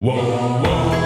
Whoa, whoa.